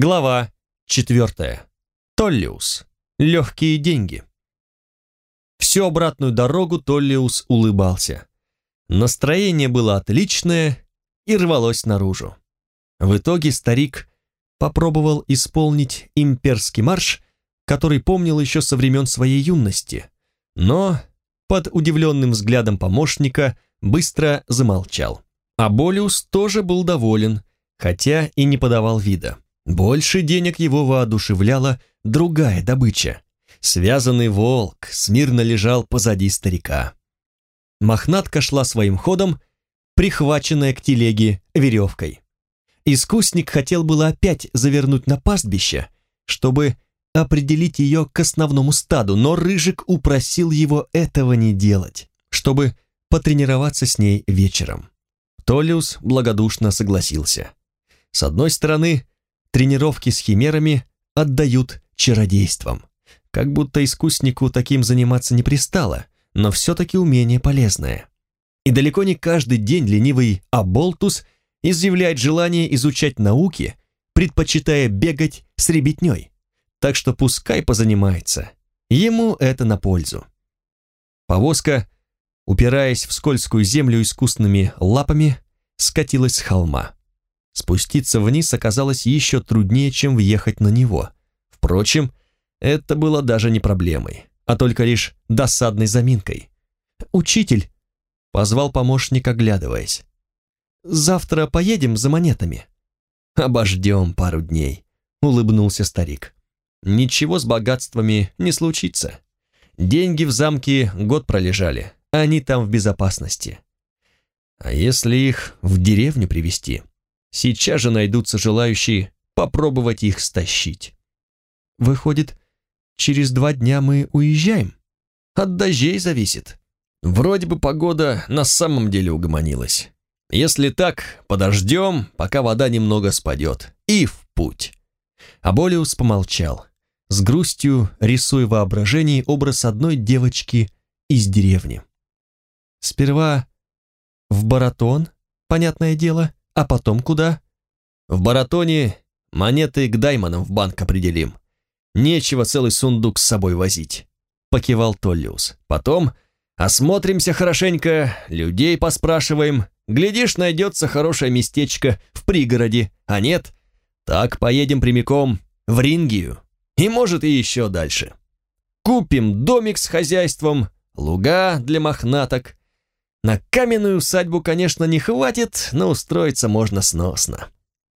Глава четвертая. Толлиус. Легкие деньги. Всю обратную дорогу Толлиус улыбался. Настроение было отличное и рвалось наружу. В итоге старик попробовал исполнить имперский марш, который помнил еще со времен своей юности, но под удивленным взглядом помощника быстро замолчал. А Болиус тоже был доволен, хотя и не подавал вида. Больше денег его воодушевляла другая добыча. Связанный волк смирно лежал позади старика. Мохнатка шла своим ходом, прихваченная к телеге веревкой. Искусник хотел было опять завернуть на пастбище, чтобы определить ее к основному стаду, но Рыжик упросил его этого не делать, чтобы потренироваться с ней вечером. Толиус благодушно согласился. С одной стороны, тренировки с химерами отдают чародейством. Как будто искуснику таким заниматься не пристало, но все-таки умение полезное. И далеко не каждый день ленивый Аболтус изъявляет желание изучать науки, предпочитая бегать с ребятней. Так что пускай позанимается. Ему это на пользу. Повозка, упираясь в скользкую землю искусными лапами, скатилась с холма. Спуститься вниз оказалось еще труднее, чем въехать на него. Впрочем, это было даже не проблемой, а только лишь досадной заминкой. «Учитель!» — позвал помощник, оглядываясь. «Завтра поедем за монетами». «Обождем пару дней», — улыбнулся старик. «Ничего с богатствами не случится. Деньги в замке год пролежали, они там в безопасности. А если их в деревню привезти, Сейчас же найдутся желающие попробовать их стащить. Выходит, через два дня мы уезжаем? От дождей зависит. Вроде бы погода на самом деле угомонилась. Если так, подождем, пока вода немного спадет. И в путь. Аболиус помолчал, с грустью рисуя в воображении образ одной девочки из деревни. Сперва в баратон, понятное дело, а потом куда? В баратоне монеты к даймонам в банк определим. Нечего целый сундук с собой возить. Покивал Толлиус. Потом осмотримся хорошенько, людей поспрашиваем. Глядишь, найдется хорошее местечко в пригороде. А нет, так поедем прямиком в Рингию. И может и еще дальше. Купим домик с хозяйством, луга для мохнаток, на каменную усадьбу, конечно, не хватит, но устроиться можно сносно.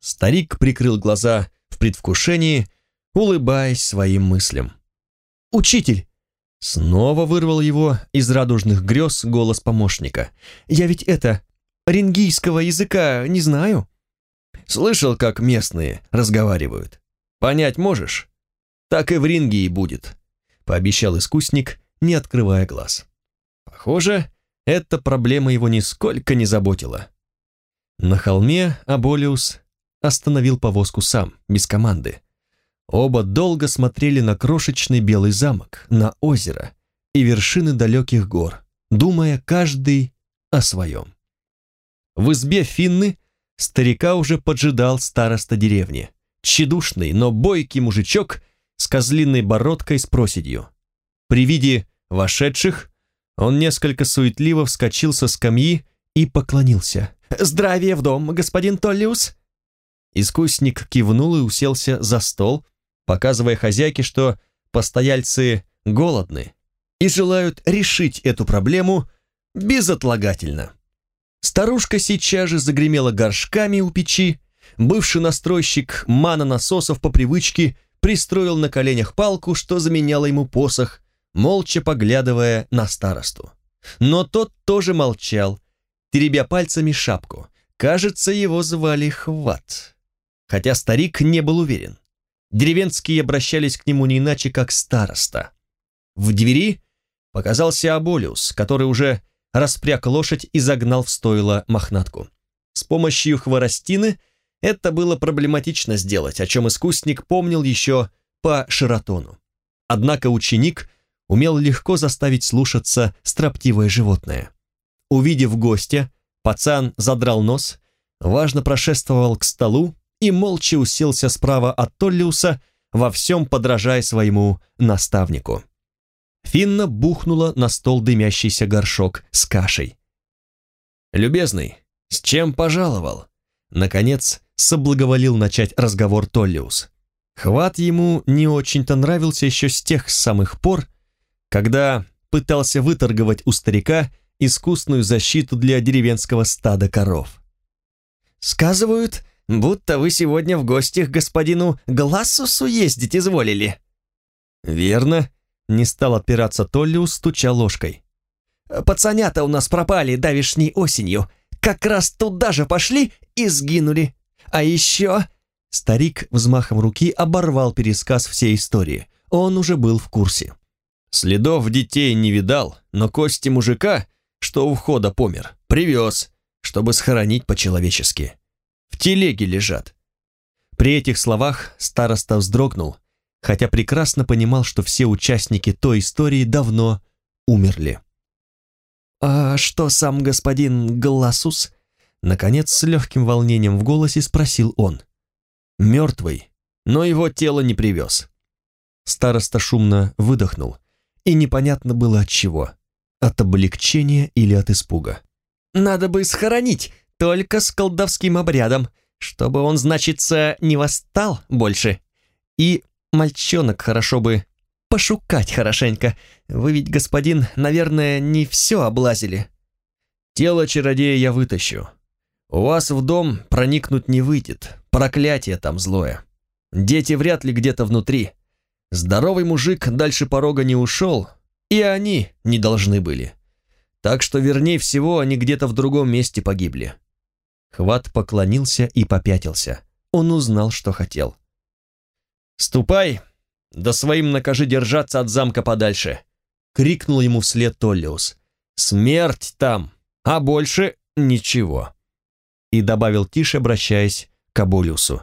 Старик прикрыл глаза в предвкушении, улыбаясь своим мыслям. «Учитель!» Снова вырвал его из радужных грез голос помощника. «Я ведь это, рингийского языка не знаю». «Слышал, как местные разговаривают. Понять можешь? Так и в Рингии будет», — пообещал искусник, не открывая глаз. «Похоже, эта проблема его нисколько не заботила. На холме Аболиус остановил повозку сам, без команды. Оба долго смотрели на крошечный белый замок, на озеро и вершины далеких гор, думая каждый о своем. В избе Финны старика уже поджидал староста деревни, тщедушный, но бойкий мужичок с козлиной бородкой с проседью. При виде вошедших он несколько суетливо вскочил со скамьи и поклонился. «Здравия в дом, господин Толлиус!» Искусник кивнул и уселся за стол, показывая хозяйке, что постояльцы голодны и желают решить эту проблему безотлагательно. Старушка сейчас же загремела горшками у печи, бывший настройщик мана-насосов по привычке пристроил на коленях палку, что заменяло ему посох, молча поглядывая на старосту. Но тот тоже молчал, теребя пальцами шапку. Кажется, его звали Хват. Хотя старик не был уверен. Деревенские обращались к нему не иначе, как староста. В двери показался Аболиус, который уже распряг лошадь и загнал в стойло мохнатку. С помощью хворостины это было проблематично сделать, о чем искусник помнил еще по Шератону. Однако ученик умел легко заставить слушаться строптивое животное. Увидев гостя, пацан задрал нос, важно прошествовал к столу и молча уселся справа от Толлиуса, во всем подражая своему наставнику. Финна бухнула на стол дымящийся горшок с кашей. «Любезный, с чем пожаловал?» Наконец, соблаговолил начать разговор Толлиус. Хват ему не очень-то нравился еще с тех самых пор, когда пытался выторговать у старика искусную защиту для деревенского стада коров. «Сказывают, будто вы сегодня в гостях господину Глассусу ездить изволили». «Верно», — не стал отпираться Толлиус, стуча ложкой. «Пацанята у нас пропали давишней осенью, как раз туда же пошли и сгинули. А еще...» Старик взмахом руки оборвал пересказ всей истории. Он уже был в курсе. Следов детей не видал, но кости мужика, что у входа помер, привез, чтобы схоронить по-человечески. В телеге лежат. При этих словах староста вздрогнул, хотя прекрасно понимал, что все участники той истории давно умерли. «А что сам господин Гласус?» Наконец, с легким волнением в голосе спросил он. «Мертвый, но его тело не привез». Староста шумно выдохнул, и непонятно было от чего. От облегчения или от испуга. «Надо бы схоронить, только с колдовским обрядом, чтобы он, значится, не восстал больше. И мальчонок хорошо бы пошукать хорошенько. Вы ведь, господин, наверное, не все облазили». «Тело чародея я вытащу. У вас в дом проникнуть не выйдет. Проклятие там злое. Дети вряд ли где-то внутри. Здоровый мужик дальше порога не ушел, и они не должны были. Так что, вернее всего, они где-то в другом месте погибли». Хват поклонился и попятился. Он узнал, что хотел. «Ступай, да своим накажи держаться от замка подальше!» — крикнул ему вслед Толлиус. «Смерть там, а больше ничего!» И добавил тише, обращаясь к Аболюсу.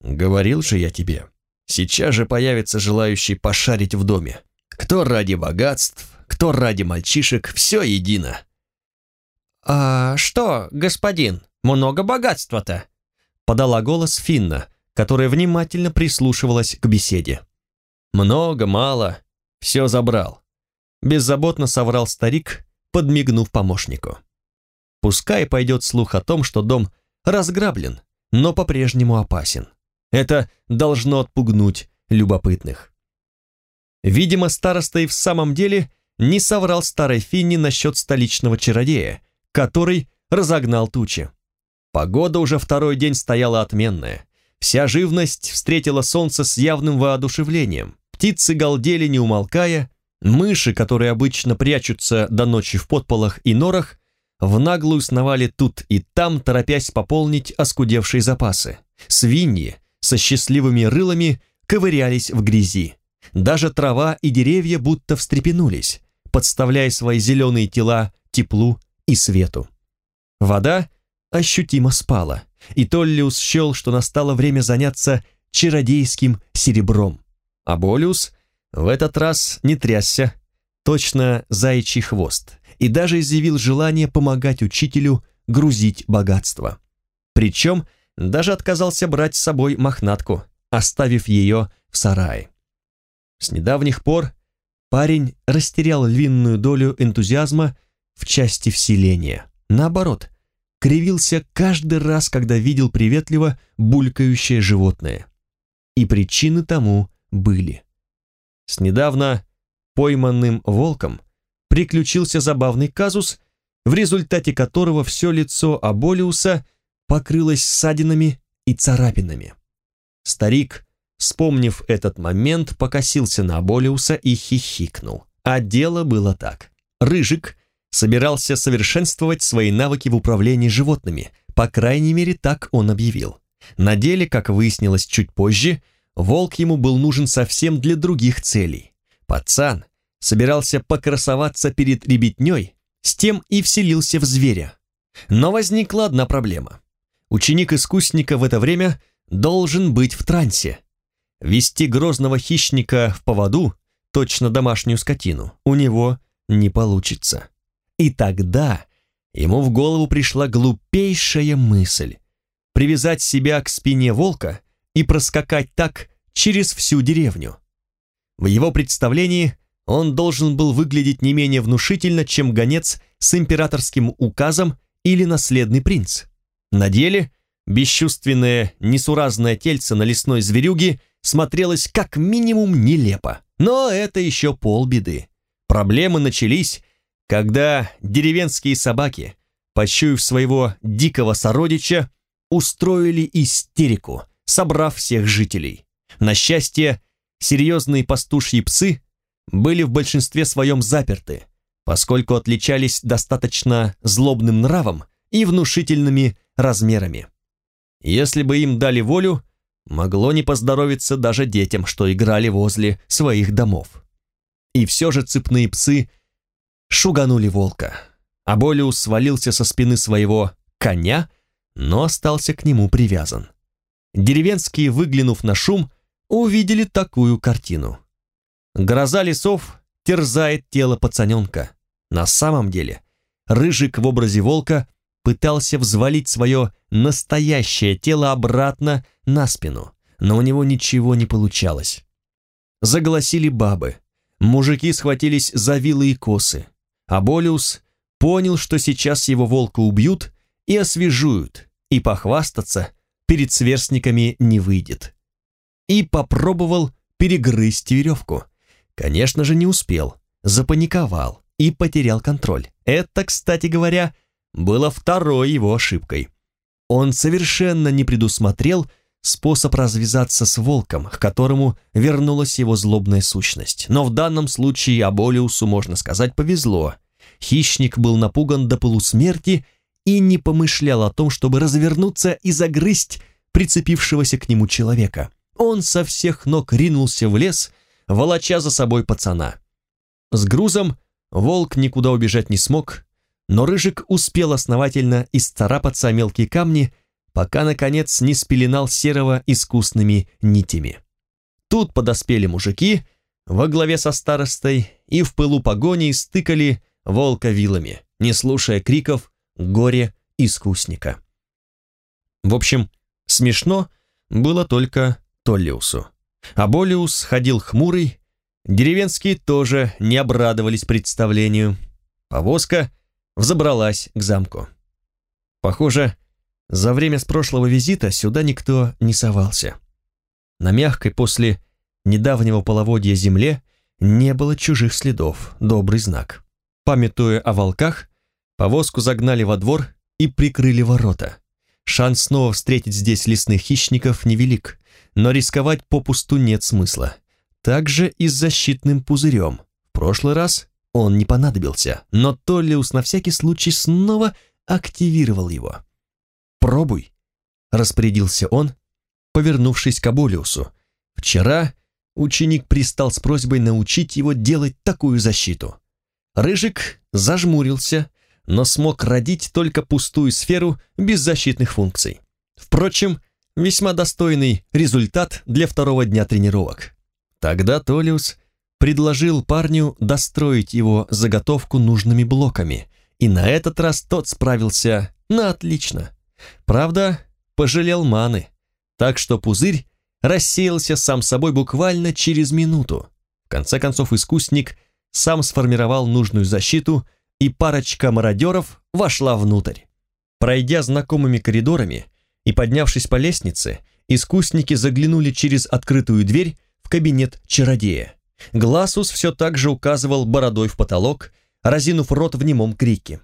«Говорил же я тебе, сейчас же появится желающий пошарить в доме. Кто ради богатств, кто ради мальчишек, все едино». «А что, господин, много богатства-то?» подала голос Финна, которая внимательно прислушивалась к беседе. «Много, мало, все забрал», беззаботно соврал старик, подмигнув помощнику. Пускай пойдет слух о том, что дом разграблен, но по-прежнему опасен. Это должно отпугнуть любопытных. Видимо, староста и в самом деле не соврал старой Финни насчет столичного чародея, который разогнал тучи. Погода уже второй день стояла отменная. Вся живность встретила солнце с явным воодушевлением. Птицы галдели, не умолкая, мыши, которые обычно прячутся до ночи в подполах и норах, в наглую сновали тут и там, торопясь пополнить оскудевшие запасы. Свиньи со счастливыми рылами ковырялись в грязи. Даже трава и деревья будто встрепенулись, подставляя свои зеленые тела теплу и свету. Вода ощутимо спала, и Толлиус счел, что настало время заняться чародейским серебром. А Болиус в этот раз не трясся, точно заячий хвост, и даже изъявил желание помогать учителю грузить богатство. Причем даже отказался брать с собой мохнатку, оставив ее в сарае. С недавних пор парень растерял львиную долю энтузиазма в части вселения. Наоборот, кривился каждый раз, когда видел приветливо булькающее животное. И причины тому были. С недавно пойманным волком приключился забавный казус, в результате которого все лицо Аболиуса покрылось ссадинами и царапинами. Старик, вспомнив этот момент, покосился на Аболиуса и хихикнул. А дело было так. Рыжик собирался совершенствовать свои навыки в управлении животными, по крайней мере, так он объявил. На деле, как выяснилось чуть позже, волк ему был нужен совсем для других целей. Пацан собирался покрасоваться перед ребятней, с тем и вселился в зверя. Но возникла одна проблема. Ученик искусника в это время должен быть в трансе. Вести грозного хищника в поводу, точно домашнюю скотину, у него не получится. И тогда ему в голову пришла глупейшая мысль. привязать себя к спине волка и проскакать так через всю деревню. В его представлении он должен был выглядеть не менее внушительно, чем гонец с императорским указом или наследный принц. На деле бесчувственное, несуразное тельце на лесной зверюге смотрелось как минимум нелепо. Но это еще полбеды. Проблемы начались, когда деревенские собаки, почуяв своего дикого сородича, устроили истерику, собрав всех жителей. На счастье, серьезные пастушьи псы были в большинстве своем заперты, поскольку отличались достаточно злобным нравом и внушительными размерами. Если бы им дали волю, могло не поздоровиться даже детям, что играли возле своих домов. И все же цепные псы шуганули волка. Аболиус свалился со спины своего коня, но остался к нему привязан. Деревенские, выглянув на шум, увидели такую картину. Гроза лесов терзает тело пацаненка. На самом деле, Рыжик в образе волка пытался взвалить свое настоящее тело обратно на спину, но у него ничего не получалось. Заголосили бабы, мужики схватились за вилы и косы, а Болиус понял, что сейчас его волка убьют и освежуют, и похвастаться перед сверстниками не выйдет. И попробовал перегрызть веревку. Конечно же, не успел, запаниковал и потерял контроль. Это, кстати говоря, было второй его ошибкой. Он совершенно не предусмотрел способ развязаться с волком, к которому вернулась его злобная сущность. Но в данном случае Аболиусу, можно сказать, повезло. Хищник был напуган до полусмерти и не помышлял о том, чтобы развернуться и загрызть прицепившегося к нему человека. Он со всех ног ринулся в лес, волоча за собой пацана. С грузом волк никуда убежать не смог, но Рыжик успел основательно исцарапаться о мелкие камни, пока, наконец, не спеленал серого искусными нитями. Тут подоспели мужики во главе со старостой и в пылу погони стыкали волка вилами, не слушая криков горе искусника. В общем, смешно было только Толлиусу. А Болиус ходил хмурый, деревенские тоже не обрадовались представлению. Повозка взобралась к замку. Похоже, за время с прошлого визита сюда никто не совался. На мягкой после недавнего половодья земле не было чужих следов, добрый знак. Памятуя о волках, повозку загнали во двор и прикрыли ворота. Шанс снова встретить здесь лесных хищников невелик, но рисковать попусту нет смысла. Также и с защитным пузырем. В прошлый раз он не понадобился, но Толлиус на всякий случай снова активировал его. «Пробуй», — распорядился он, повернувшись к Аболиусу. «Вчера ученик пристал с просьбой научить его делать такую защиту». Рыжик зажмурился, но смог родить только пустую сферу без защитных функций. Впрочем, весьма достойный результат для второго дня тренировок. Тогда Толиус предложил парню достроить его заготовку нужными блоками, и на этот раз тот справился на отлично. Правда, пожалел маны, так что пузырь рассеялся сам собой буквально через минуту. В конце концов искусник сам сформировал нужную защиту, и парочка мародеров вошла внутрь. Пройдя знакомыми коридорами и поднявшись по лестнице, искусники заглянули через открытую дверь в кабинет чародея. Гласус все так же указывал бородой в потолок, разинув рот в немом крике.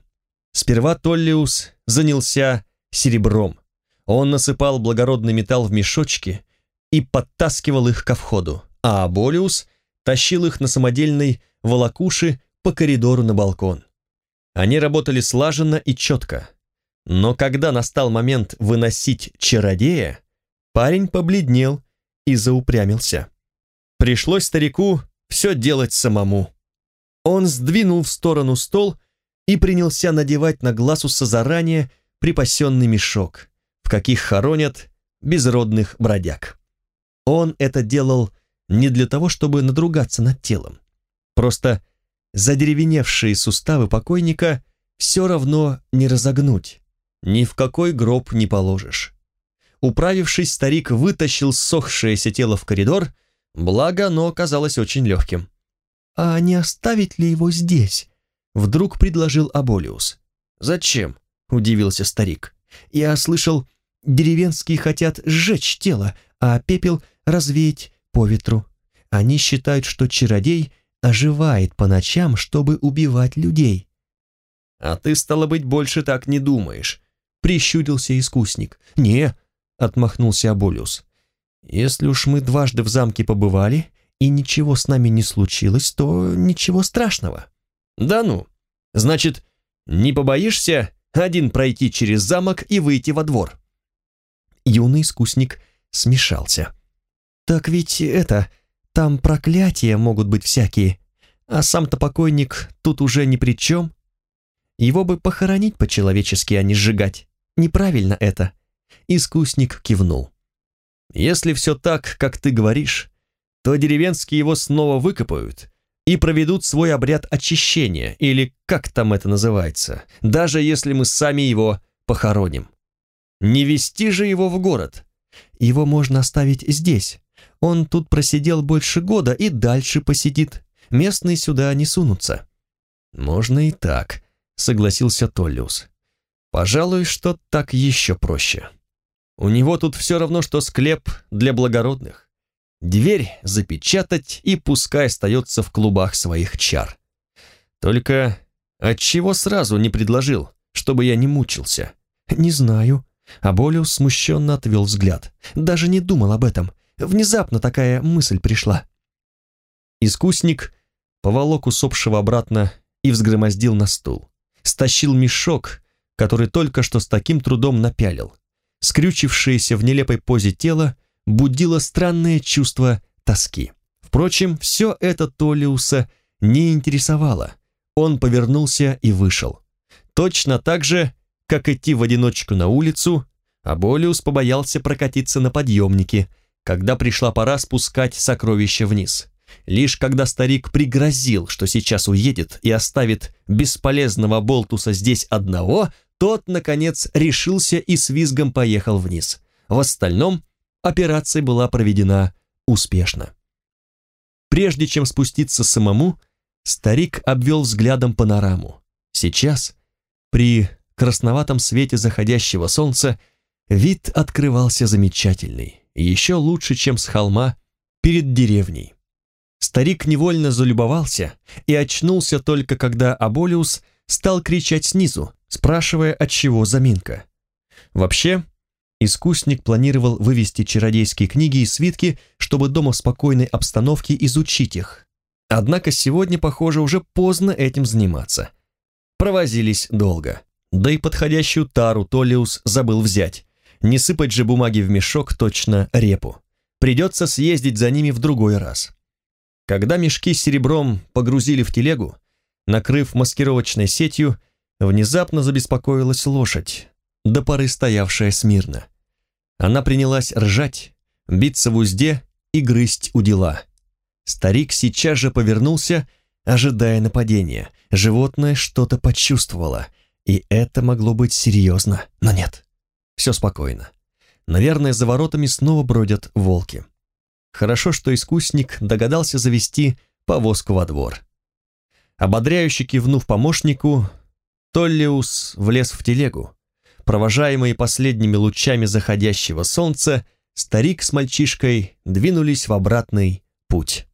Сперва Толлиус занялся серебром. Он насыпал благородный металл в мешочки и подтаскивал их ко входу, а Аболиус тащил их на самодельной волокуши по коридору на балкон. Они работали слаженно и четко. Но когда настал момент выносить чародея, парень побледнел и заупрямился. Пришлось старику все делать самому. Он сдвинул в сторону стол и принялся надевать на Гласуса заранее припасенный мешок, в каких хоронят безродных бродяг. Он это делал не для того, чтобы надругаться над телом. Просто задеревеневшие суставы покойника все равно не разогнуть, ни в какой гроб не положишь. Управившись, старик вытащил сохшееся тело в коридор, благо оно оказалось очень легким. «А не оставить ли его здесь?» — вдруг предложил Аболиус. «Зачем?» — удивился старик. «Я слышал, деревенские хотят сжечь тело, а пепел развеять по ветру. Они считают, что чародей оживает по ночам, чтобы убивать людей». «А ты, стало быть, больше так не думаешь», — прищурился искусник. «Не», — отмахнулся Аболиус. «Если уж мы дважды в замке побывали, и ничего с нами не случилось, то ничего страшного». «Да ну, значит, не побоишься один пройти через замок и выйти во двор?» Юный искусник смешался. «Так ведь это, там проклятия могут быть всякие, а сам-то покойник тут уже ни при чем. Его бы похоронить по-человечески, а не сжигать. Неправильно это». Искусник кивнул. «Если все так, как ты говоришь, то деревенские его снова выкопают и проведут свой обряд очищения, или как там это называется, даже если мы сами его похороним. Не вести же его в город. Его можно оставить здесь. Он тут просидел больше года и дальше посидит. Местные сюда не сунутся. Можно и так, согласился Толлиус. Пожалуй, что так еще проще. У него тут все равно, что склеп для благородных. Дверь запечатать и пускай остается в клубах своих чар. Только отчего сразу не предложил, чтобы я не мучился? Не знаю. Аболиус смущенно отвел взгляд. Даже не думал об этом. Внезапно такая мысль пришла. Искусник поволок усопшего обратно и взгромоздил на стул. Стащил мешок, который только что с таким трудом напялил. Скрючившееся в нелепой позе тело будило странное чувство тоски. Впрочем, все это Толиуса не интересовало. Он повернулся и вышел. Точно так же, как идти в одиночку на улицу, а Болиус побоялся прокатиться на подъемнике, когда пришла пора спускать сокровища вниз. Лишь когда старик пригрозил, что сейчас уедет и оставит бесполезного болтуса здесь одного, тот, наконец, решился и с визгом поехал вниз. В остальном операция была проведена успешно. Прежде чем спуститься самому, старик обвел взглядом панораму. Сейчас, при красноватом свете заходящего солнца, вид открывался замечательный, еще лучше, чем с холма перед деревней. Старик невольно залюбовался и очнулся только когда Аболиус стал кричать снизу, спрашивая, от чего заминка. Вообще, Искусник планировал вывести чародейские книги и свитки, чтобы дома в спокойной обстановке изучить их. Однако сегодня, похоже, уже поздно этим заниматься. Провозились долго. Да и подходящую тару Толиус забыл взять. Не сыпать же бумаги в мешок, точно репу. Придется съездить за ними в другой раз. Когда мешки с серебром погрузили в телегу, накрыв маскировочной сетью, внезапно забеспокоилась лошадь, до поры стоявшая смирно. Она принялась ржать, биться в узде и грызть у дела. Старик сейчас же повернулся, ожидая нападения. Животное что-то почувствовало, и это могло быть серьезно, но нет. Все спокойно. Наверное, за воротами снова бродят волки. Хорошо, что искусник догадался завести повозку во двор. Ободряюще кивнув помощнику, Толлиус влез в телегу, Провожаемые последними лучами заходящего солнца, старик с мальчишкой двинулись в обратный путь.